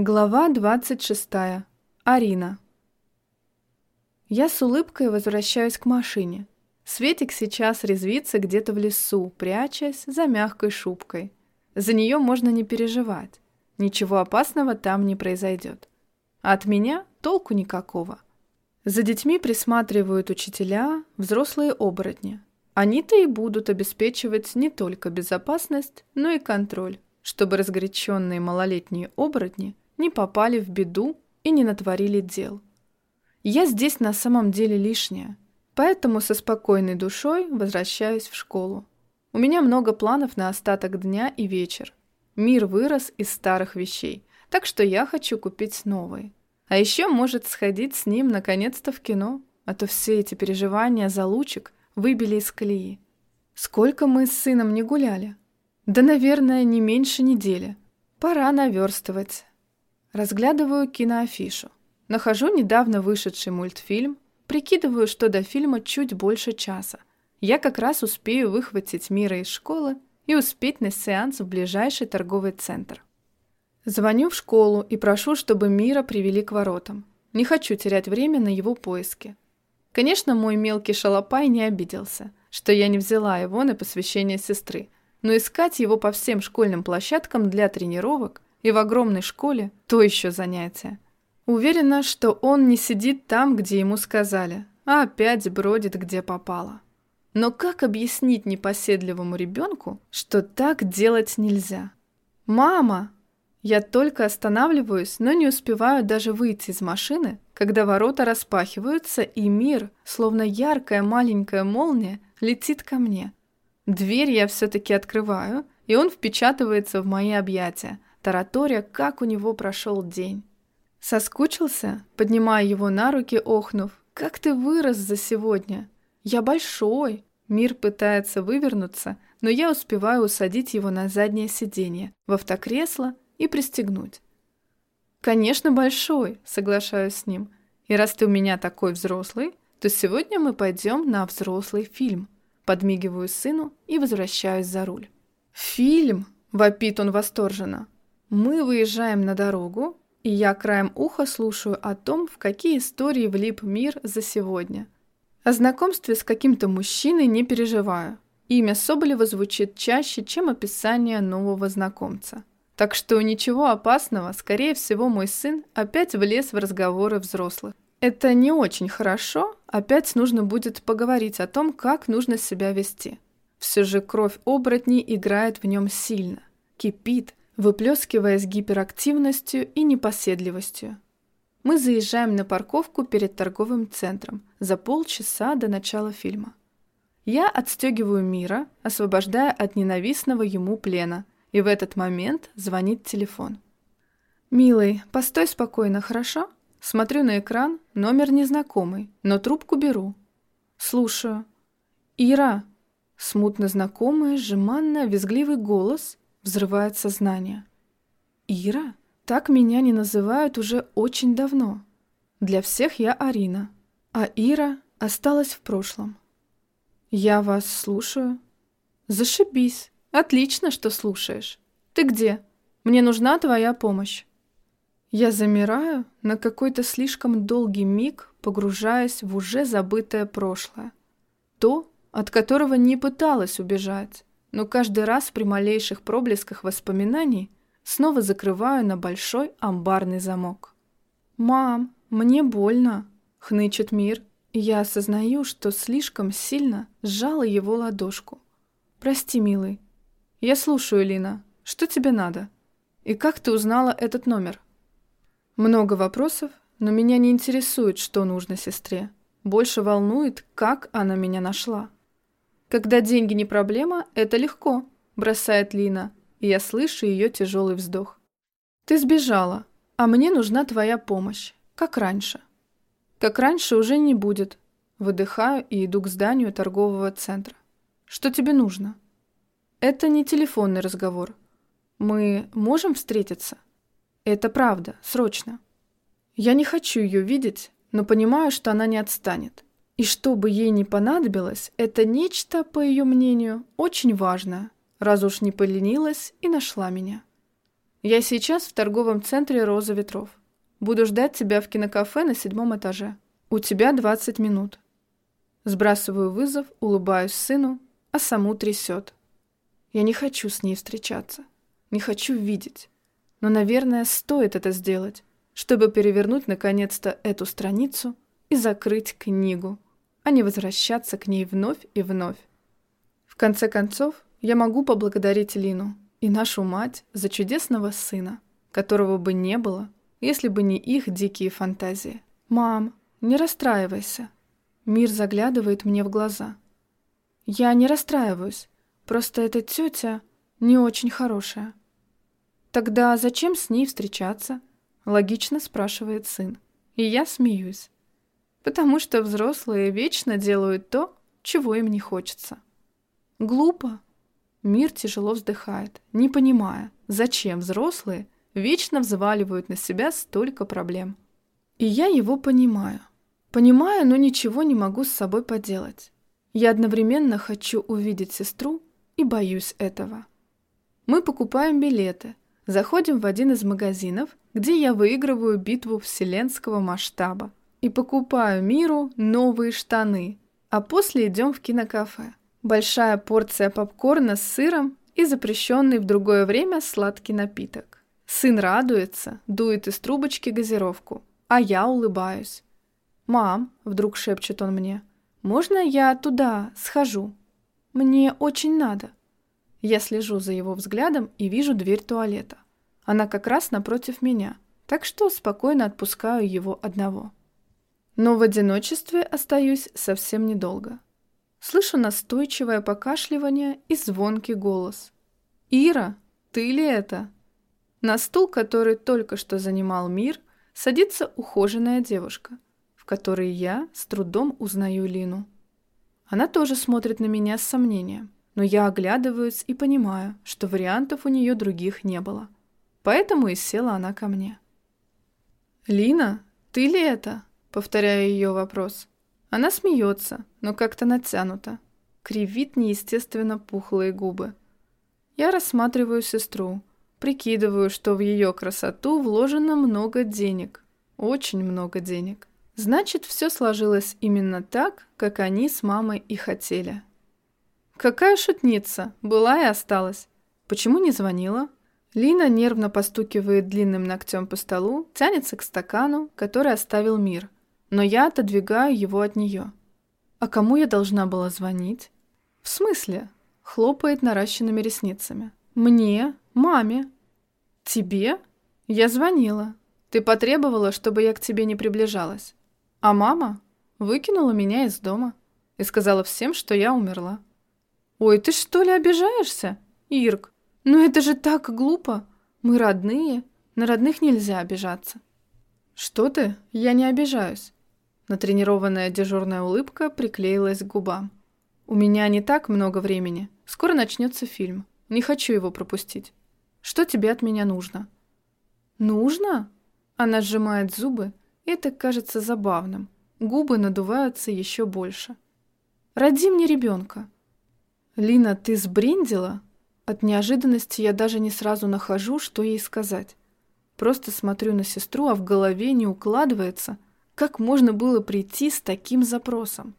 Глава 26. Арина. Я с улыбкой возвращаюсь к машине. Светик сейчас резвится где-то в лесу, прячась за мягкой шубкой. За нее можно не переживать. Ничего опасного там не произойдет. А от меня толку никакого. За детьми присматривают учителя, взрослые оборотни. Они-то и будут обеспечивать не только безопасность, но и контроль, чтобы разгоряченные малолетние оборотни – не попали в беду и не натворили дел. Я здесь на самом деле лишняя, поэтому со спокойной душой возвращаюсь в школу. У меня много планов на остаток дня и вечер. Мир вырос из старых вещей, так что я хочу купить новые. А еще может сходить с ним наконец-то в кино, а то все эти переживания за лучик выбили из колеи. Сколько мы с сыном не гуляли? Да, наверное, не меньше недели. Пора наверстывать. Разглядываю киноафишу. Нахожу недавно вышедший мультфильм, прикидываю, что до фильма чуть больше часа. Я как раз успею выхватить Мира из школы и успеть на сеанс в ближайший торговый центр. Звоню в школу и прошу, чтобы Мира привели к воротам. Не хочу терять время на его поиски. Конечно, мой мелкий шалопай не обиделся, что я не взяла его на посвящение сестры, но искать его по всем школьным площадкам для тренировок и в огромной школе – то еще занятие. Уверена, что он не сидит там, где ему сказали, а опять бродит, где попало. Но как объяснить непоседливому ребенку, что так делать нельзя? «Мама!» Я только останавливаюсь, но не успеваю даже выйти из машины, когда ворота распахиваются, и мир, словно яркая маленькая молния, летит ко мне. Дверь я все-таки открываю, и он впечатывается в мои объятия, тараторя, как у него прошел день. Соскучился, поднимая его на руки, охнув. «Как ты вырос за сегодня! Я большой!» Мир пытается вывернуться, но я успеваю усадить его на заднее сиденье, в автокресло и пристегнуть. «Конечно, большой», — соглашаюсь с ним. «И раз ты у меня такой взрослый, то сегодня мы пойдем на взрослый фильм». Подмигиваю сыну и возвращаюсь за руль. «Фильм!» — вопит он восторженно. Мы выезжаем на дорогу, и я краем уха слушаю о том, в какие истории влип мир за сегодня. О знакомстве с каким-то мужчиной не переживаю. Имя Соболева звучит чаще, чем описание нового знакомца. Так что ничего опасного, скорее всего, мой сын опять влез в разговоры взрослых. Это не очень хорошо, опять нужно будет поговорить о том, как нужно себя вести. Все же кровь оборотней играет в нем сильно, кипит, выплескиваясь гиперактивностью и непоседливостью. Мы заезжаем на парковку перед торговым центром за полчаса до начала фильма. Я отстегиваю Мира, освобождая от ненавистного ему плена, и в этот момент звонит телефон. «Милый, постой спокойно, хорошо?» Смотрю на экран, номер незнакомый, но трубку беру. Слушаю. «Ира!» Смутно знакомый, жеманно, визгливый голос взрывает сознание. Ира? Так меня не называют уже очень давно. Для всех я Арина, а Ира осталась в прошлом. Я вас слушаю. Зашибись. Отлично, что слушаешь. Ты где? Мне нужна твоя помощь. Я замираю на какой-то слишком долгий миг, погружаясь в уже забытое прошлое. То, от которого не пыталась убежать но каждый раз при малейших проблесках воспоминаний снова закрываю на большой амбарный замок. «Мам, мне больно!» — хнычет мир, и я осознаю, что слишком сильно сжала его ладошку. «Прости, милый. Я слушаю, Лина. Что тебе надо? И как ты узнала этот номер?» Много вопросов, но меня не интересует, что нужно сестре. Больше волнует, как она меня нашла. «Когда деньги не проблема, это легко», – бросает Лина, и я слышу ее тяжелый вздох. «Ты сбежала, а мне нужна твоя помощь, как раньше». «Как раньше уже не будет», – выдыхаю и иду к зданию торгового центра. «Что тебе нужно?» «Это не телефонный разговор. Мы можем встретиться?» «Это правда, срочно». Я не хочу ее видеть, но понимаю, что она не отстанет. И что бы ей ни понадобилось, это нечто, по ее мнению, очень важное, раз уж не поленилась и нашла меня. Я сейчас в торговом центре «Роза ветров». Буду ждать тебя в кинокафе на седьмом этаже. У тебя 20 минут. Сбрасываю вызов, улыбаюсь сыну, а саму трясет. Я не хочу с ней встречаться. Не хочу видеть. Но, наверное, стоит это сделать, чтобы перевернуть наконец-то эту страницу и закрыть книгу, а не возвращаться к ней вновь и вновь. В конце концов, я могу поблагодарить Лину и нашу мать за чудесного сына, которого бы не было, если бы не их дикие фантазии. «Мам, не расстраивайся». Мир заглядывает мне в глаза. «Я не расстраиваюсь, просто эта тетя не очень хорошая». «Тогда зачем с ней встречаться?» — логично спрашивает сын. И я смеюсь. Потому что взрослые вечно делают то, чего им не хочется. Глупо. Мир тяжело вздыхает, не понимая, зачем взрослые вечно взваливают на себя столько проблем. И я его понимаю. Понимаю, но ничего не могу с собой поделать. Я одновременно хочу увидеть сестру и боюсь этого. Мы покупаем билеты, заходим в один из магазинов, где я выигрываю битву вселенского масштаба и покупаю миру новые штаны, а после идем в кинокафе. Большая порция попкорна с сыром и запрещенный в другое время сладкий напиток. Сын радуется, дует из трубочки газировку, а я улыбаюсь. «Мам», — вдруг шепчет он мне, — «можно я туда схожу? Мне очень надо». Я слежу за его взглядом и вижу дверь туалета. Она как раз напротив меня, так что спокойно отпускаю его одного. Но в одиночестве остаюсь совсем недолго. Слышу настойчивое покашливание и звонкий голос. «Ира, ты ли это?» На стул, который только что занимал мир, садится ухоженная девушка, в которой я с трудом узнаю Лину. Она тоже смотрит на меня с сомнением, но я оглядываюсь и понимаю, что вариантов у нее других не было. Поэтому и села она ко мне. «Лина, ты ли это?» — повторяю ее вопрос. Она смеется, но как-то натянуто. Кривит неестественно пухлые губы. Я рассматриваю сестру, прикидываю, что в ее красоту вложено много денег. Очень много денег. Значит, все сложилось именно так, как они с мамой и хотели. Какая шутница, была и осталась. Почему не звонила? Лина нервно постукивает длинным ногтем по столу, тянется к стакану, который оставил мир – но я отодвигаю его от нее. А кому я должна была звонить? В смысле? Хлопает наращенными ресницами. Мне? Маме? Тебе? Я звонила. Ты потребовала, чтобы я к тебе не приближалась. А мама выкинула меня из дома и сказала всем, что я умерла. Ой, ты что ли обижаешься, Ирк? Ну это же так глупо. Мы родные, на родных нельзя обижаться. Что ты? Я не обижаюсь. Натренированная дежурная улыбка приклеилась к губам. «У меня не так много времени. Скоро начнется фильм. Не хочу его пропустить. Что тебе от меня нужно?» «Нужно?» Она сжимает зубы, это кажется забавным. Губы надуваются еще больше. «Роди мне ребенка». «Лина, ты сбриндила?» От неожиданности я даже не сразу нахожу, что ей сказать. Просто смотрю на сестру, а в голове не укладывается – как можно было прийти с таким запросом?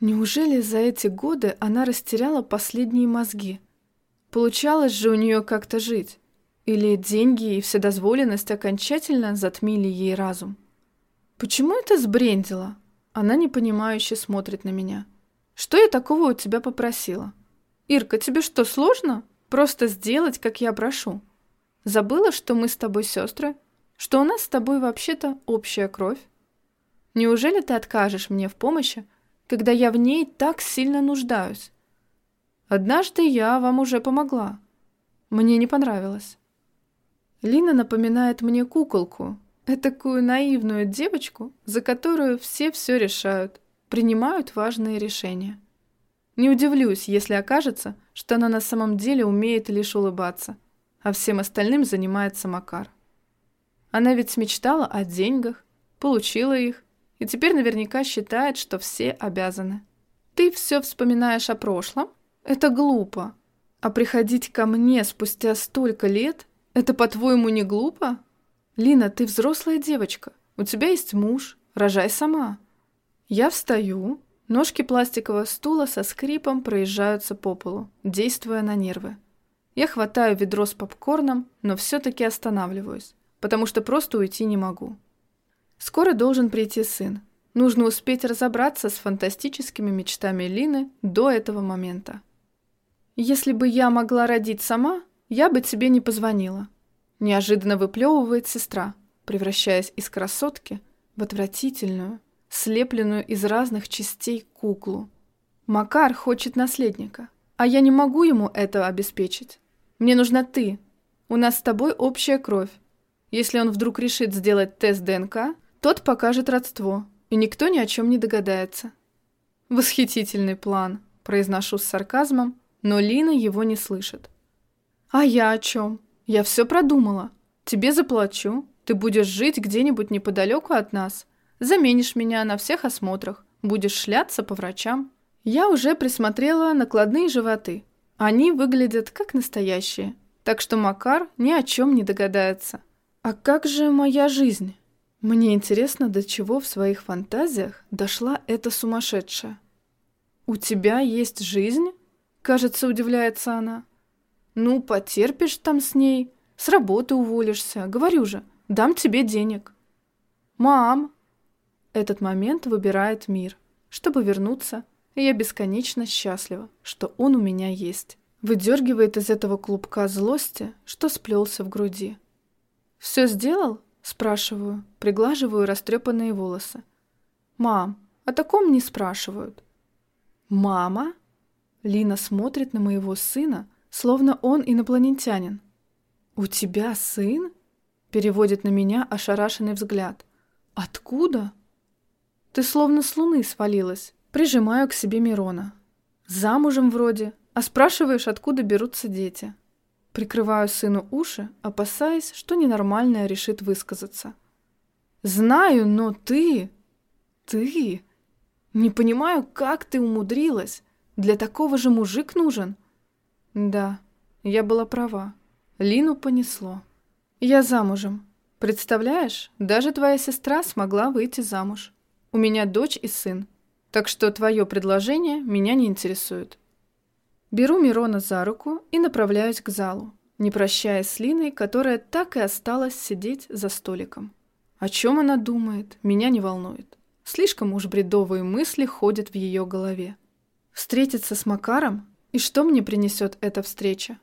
Неужели за эти годы она растеряла последние мозги? Получалось же у нее как-то жить. Или деньги и вседозволенность окончательно затмили ей разум? Почему это сбрендила? Она непонимающе смотрит на меня. Что я такого у тебя попросила? Ирка, тебе что, сложно? Просто сделать, как я прошу. Забыла, что мы с тобой сестры? Что у нас с тобой вообще-то общая кровь? Неужели ты откажешь мне в помощи, когда я в ней так сильно нуждаюсь? Однажды я вам уже помогла. Мне не понравилось. Лина напоминает мне куколку, такую наивную девочку, за которую все все решают, принимают важные решения. Не удивлюсь, если окажется, что она на самом деле умеет лишь улыбаться, а всем остальным занимается Макар. Она ведь мечтала о деньгах, получила их, и теперь наверняка считает, что все обязаны. Ты все вспоминаешь о прошлом? Это глупо. А приходить ко мне спустя столько лет Это, по-твоему, не глупо? Лина, ты взрослая девочка. У тебя есть муж. Рожай сама. Я встаю. Ножки пластикового стула со скрипом проезжаются по полу, действуя на нервы. Я хватаю ведро с попкорном, но все-таки останавливаюсь, потому что просто уйти не могу. Скоро должен прийти сын. Нужно успеть разобраться с фантастическими мечтами Лины до этого момента. Если бы я могла родить сама, я бы тебе не позвонила. Неожиданно выплевывает сестра, превращаясь из красотки в отвратительную, слепленную из разных частей куклу. Макар хочет наследника, а я не могу ему это обеспечить. Мне нужна ты. У нас с тобой общая кровь. Если он вдруг решит сделать тест ДНК, тот покажет родство, и никто ни о чем не догадается. Восхитительный план, произношу с сарказмом, но Лина его не слышит. А я о чем? Я все продумала. Тебе заплачу, ты будешь жить где-нибудь неподалеку от нас, заменишь меня на всех осмотрах, будешь шляться по врачам. Я уже присмотрела накладные животы, они выглядят как настоящие, так что Макар ни о чем не догадается. А как же моя жизнь? Мне интересно, до чего в своих фантазиях дошла эта сумасшедшая. «У тебя есть жизнь?» — кажется, удивляется она. «Ну, потерпишь там с ней, с работы уволишься, говорю же, дам тебе денег». «Мам!» Этот момент выбирает мир, чтобы вернуться я бесконечно счастлива, что он у меня есть. Выдергивает из этого клубка злости, что сплелся в груди. «Все сделал?» – спрашиваю, приглаживаю растрепанные волосы. «Мам, о таком не спрашивают». «Мама?» Лина смотрит на моего сына, словно он инопланетянин. «У тебя сын?» Переводит на меня ошарашенный взгляд. «Откуда?» «Ты словно с луны свалилась», Прижимаю к себе Мирона. Замужем вроде, а спрашиваешь, откуда берутся дети. Прикрываю сыну уши, опасаясь, что ненормальная решит высказаться. «Знаю, но ты... ты... Не понимаю, как ты умудрилась. Для такого же мужик нужен». «Да, я была права. Лину понесло. Я замужем. Представляешь, даже твоя сестра смогла выйти замуж. У меня дочь и сын. Так что твое предложение меня не интересует. Беру Мирона за руку и направляюсь к залу, не прощаясь с Линой, которая так и осталась сидеть за столиком. О чем она думает, меня не волнует. Слишком уж бредовые мысли ходят в ее голове. Встретиться с Макаром? И что мне принесет эта встреча?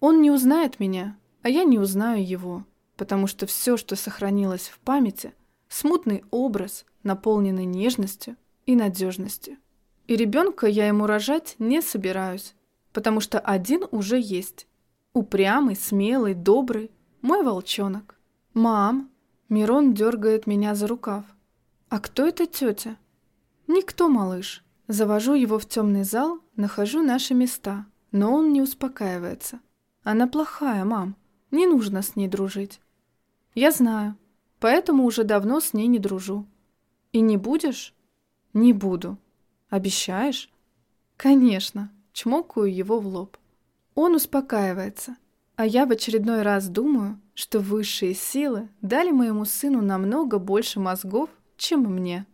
Он не узнает меня, а я не узнаю его, потому что все, что сохранилось в памяти, смутный образ, наполненный нежностью, и надежности. И ребенка я ему рожать не собираюсь, потому что один уже есть. Упрямый, смелый, добрый, мой волчонок. «Мам!» Мирон дергает меня за рукав. «А кто эта тетя?» «Никто, малыш». Завожу его в темный зал, нахожу наши места, но он не успокаивается. «Она плохая, мам. Не нужно с ней дружить». «Я знаю, поэтому уже давно с ней не дружу». «И не будешь?» «Не буду. Обещаешь?» «Конечно», — чмокаю его в лоб. Он успокаивается, а я в очередной раз думаю, что высшие силы дали моему сыну намного больше мозгов, чем мне.